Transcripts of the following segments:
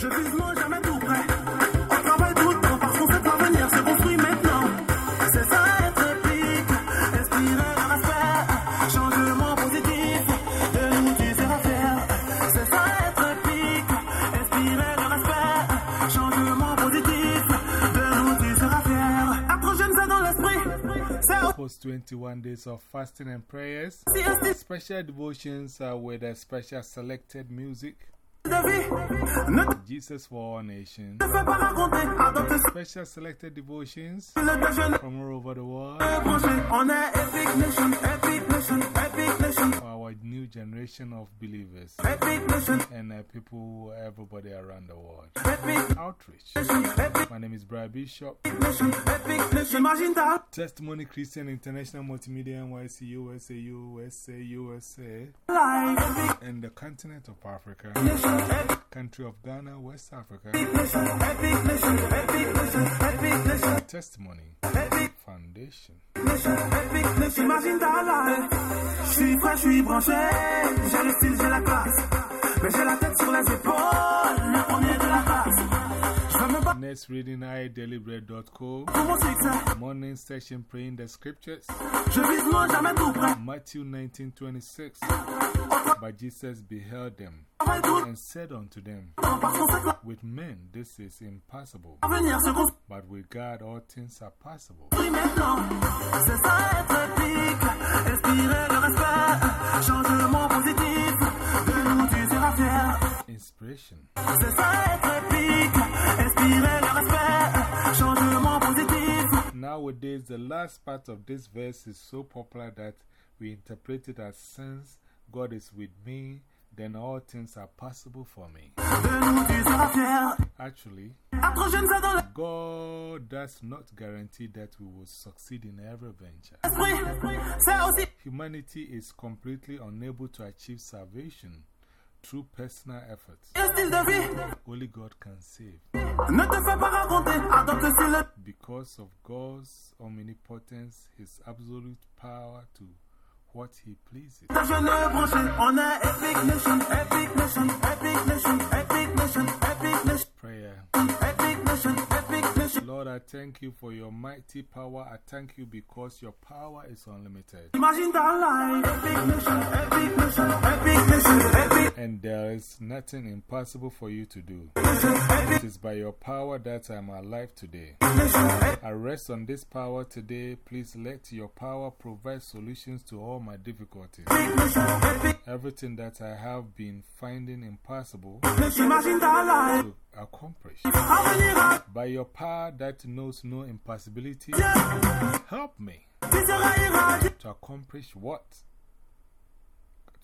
Je vise loin, jamais tout près. On travaille tout le temps parce qu'on sait que l'avenir se construit maintenant. C'est ça être épique, inspirer le respect, changement positif, de nous tu seras fier. C'est ça être épique, inspirer le respect, changement positif, de nous tu fier. Être jeune, c'est dans l'esprit, c'est Post 21 days of fasting and prayers. un Special devotions uh, with a special selected music. De vie. Ne te Jesus for all nations. fais pas raconter, adopte Special selected devotions from all over the world branché. Our new generation of believers and uh, people, everybody around the world. Outreach. My name is Brad Bishop. Testimony Christian International Multimedia NYC USA USA USA and the continent of Africa, country of Ghana, West Africa. Testimony Foundation. Je suis frais, je suis branché. J'ai le style, j'ai la classe. Mais j'ai la tête sur les épaules. Le premier de la classe. Je veux me battre Next reading mon succès. Morning session praying the scriptures. Je vise loin, jamais tout près. Matthew 19:26. But Jesus beheld them On travaille tout and said unto them, le temps parce qu'on sait que With men this is impossible, l'avenir se construit. but with God all things are possible. Oui, maintenant, positif. Nowadays, the last part of this verse is so popular that we interpret it as since God is with me, then all things are possible for me. Actually, God does not guarantee that we will succeed in every venture. Humanity is completely unable to achieve salvation through personal efforts. un style de vie. Only God can save. Ne te fais pas raconter, adopte ce style. Because of God's omnipotence, His absolute power to what He pleases. Prayer. Epic Nation, Epic Nation. Lord, I thank you for your mighty power. I thank you because your power is unlimited. Imagine ta life. Epic Nation, Epic Nation, Epic Epic And there is nothing impossible for you to do. It is by your power that I am alive today. I rest on this power today. Please let your power provide solutions to all my difficulties. Everything that I have been finding impossible to accomplish. By your power that knows no impossibility, help me to accomplish what?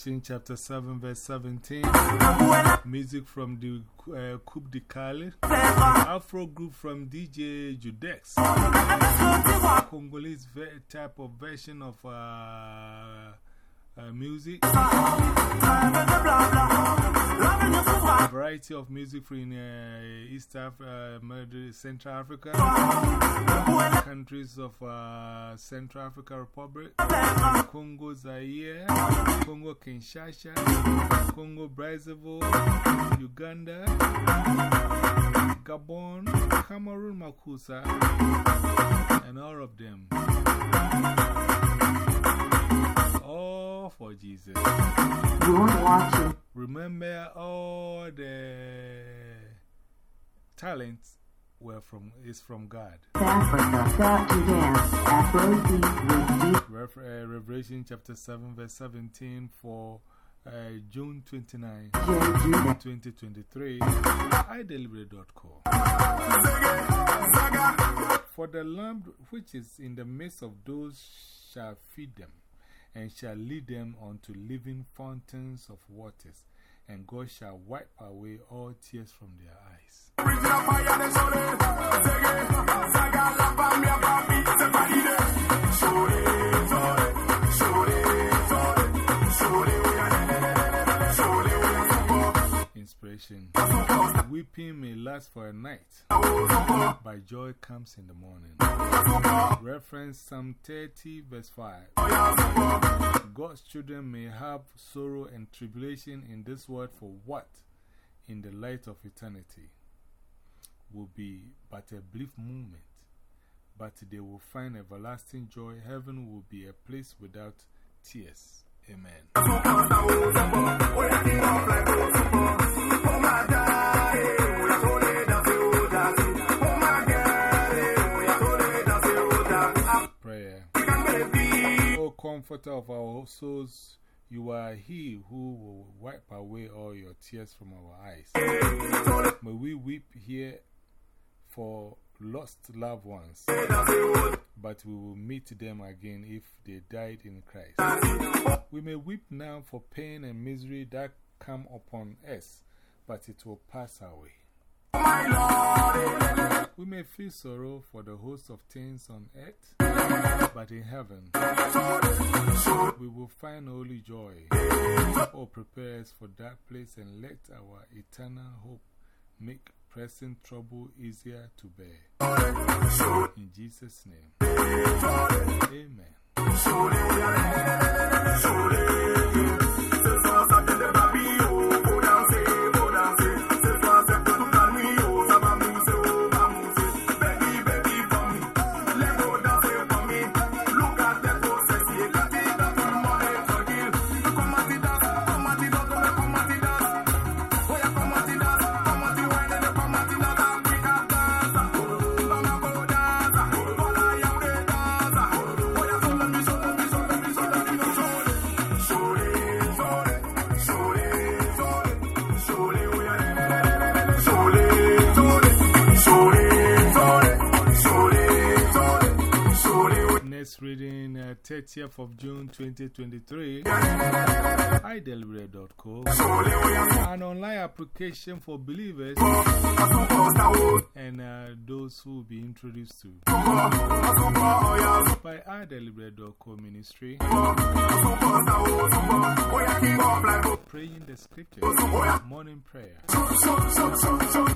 Revelation chapter 7, verse 17. Où est la Music from the uh, Coupé-Décalé. Afro group from DJ Judex. Congolese type of version of uh, uh, music. Variety of music from uh, East Africa, uh, Central Africa. Countries of uh, Central Africa Republic. Congo Zaire, Congo Kinshasa, Congo Brazzaville, Uganda, Gabon, Cameroon Makossa, and all of them. All for Jesus. Remember, all the talents were from, is from God. Africa. Got to dance. Afrobeat with D. Rev uh, Revelation chapter 7, verse 17 for uh, June 29, J. Judah. 2023. iDelivery.co. For the lamb which is in the midst of those shall feed them, and shall lead them unto living fountains of waters, and God shall wipe away all tears from their eyes. Inspiration Weeping may last for a night, but joy comes in the morning. Reference Psalm 30, verse 5. God's children may have sorrow and tribulation in this world for what, in the light of eternity, will be but a brief moment, but they will find everlasting joy. Heaven will be a place without tears. Amen. Comforter of our souls, you are he who will wipe away all your tears from our eyes. May we weep here for lost loved ones, but we will meet them again if they died in Christ. We may weep now for pain and misery that come upon us, but it will pass away. We may feel sorrow for the host of things on earth, but in heaven we will find holy joy. Oh, prepare us for that place and let our eternal hope make present trouble easier to bear. In Jesus' name, Amen. 30th of June 2023. iDeliberate.co. An online application for believers and uh, those who will be introduced to by iDeliberate.co ministry. Praying the scriptures, morning prayer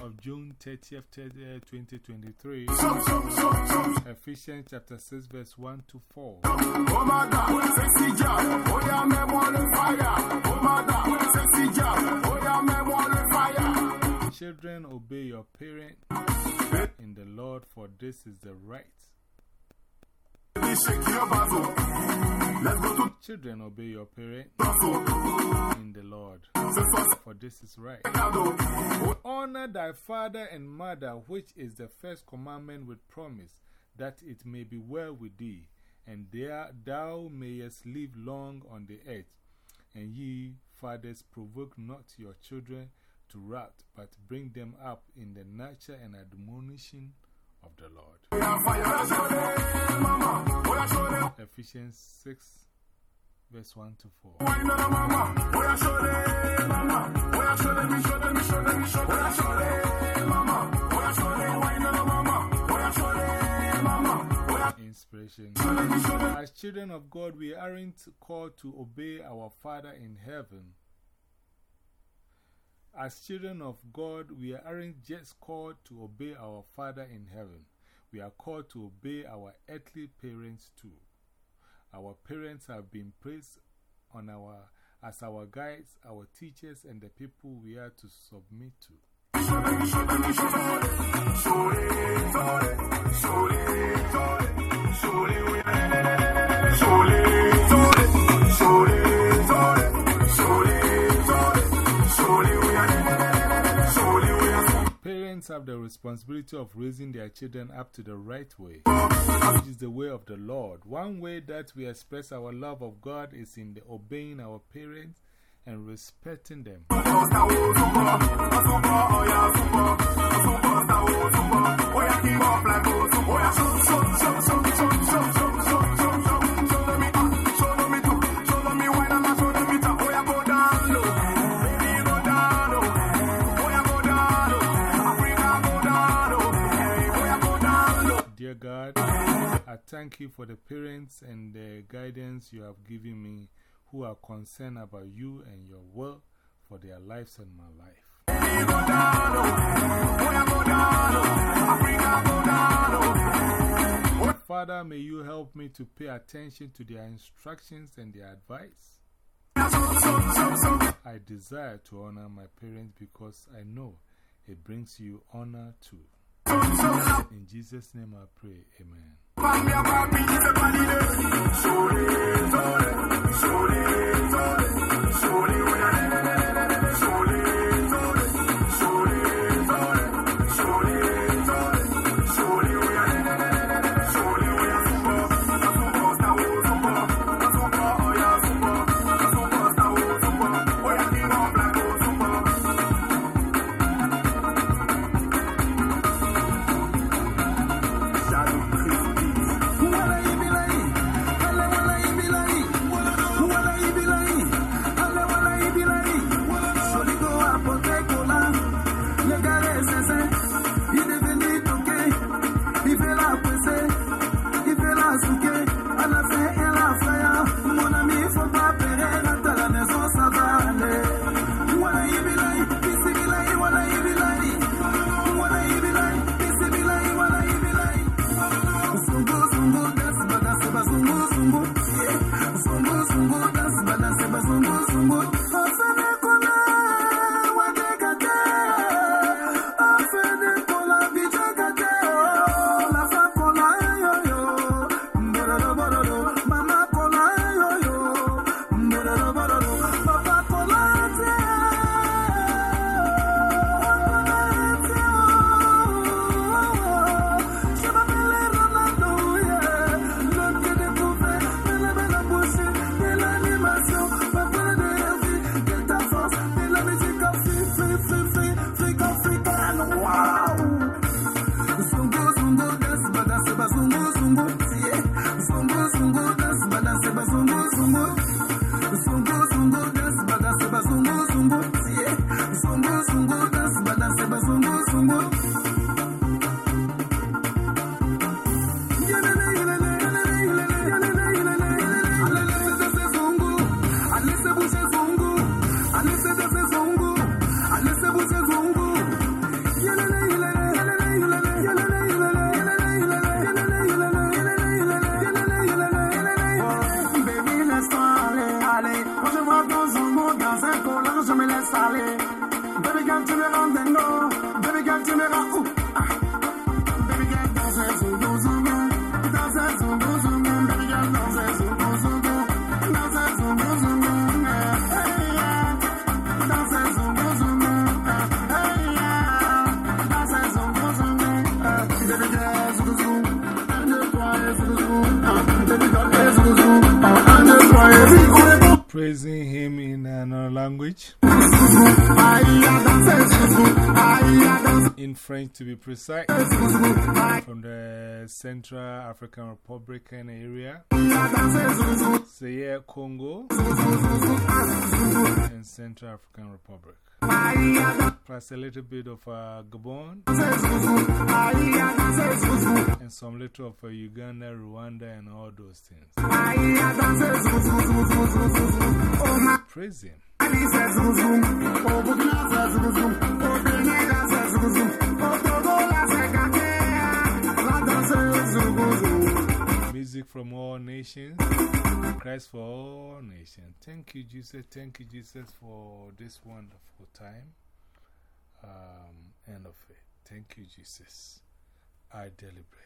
of June 30th, 2023. Ephesians chapter 6, verse 1 to 4. Children, obey your parents in the Lord, for this is the right. Children, obey your parents in the Lord, for this is right. Honor thy father and mother, which is the first commandment with promise, that it may be well with thee, and there thou mayest live long on the earth. And ye, fathers, provoke not your children to wrath, but bring them up in the nurture and admonition of the Lord. Ephesians 6, verse 1 to 4. Inspiration. As children of God, we aren't called to obey our Father in heaven. As children of God, we aren't just called to obey our Father in heaven. We are called to obey our earthly parents too. Our parents have been praised on our, as our guides, our teachers, and the people we are to submit to. Parents have the responsibility of raising their children up to the right way, which is the way of the Lord. One way that we express our love of God is in the obeying our parents and respecting them. Thank you for the parents and the guidance you have given me who are concerned about you and your will for their lives and my life. Father, may you help me to pay attention to their instructions and their advice. I desire to honor my parents because I know it brings you honor too. In Jesus' name I pray, Amen. Shorty, shorty, shorty, shorty, when I zungu, das bana seba zungu zungu. Praising him language. In French, to be precise, from the Central African Republican area, Zaire, Congo, and Central African Republic. Plus a little bit of uh, Gabon, and some little of uh, Uganda, Rwanda, and all those things. Praise. Music from all nations. Christ for all nations. Thank you, Jesus. Thank you, Jesus, for this wonderful time. Um, end of it. Thank you, Jesus. I deliberate.co.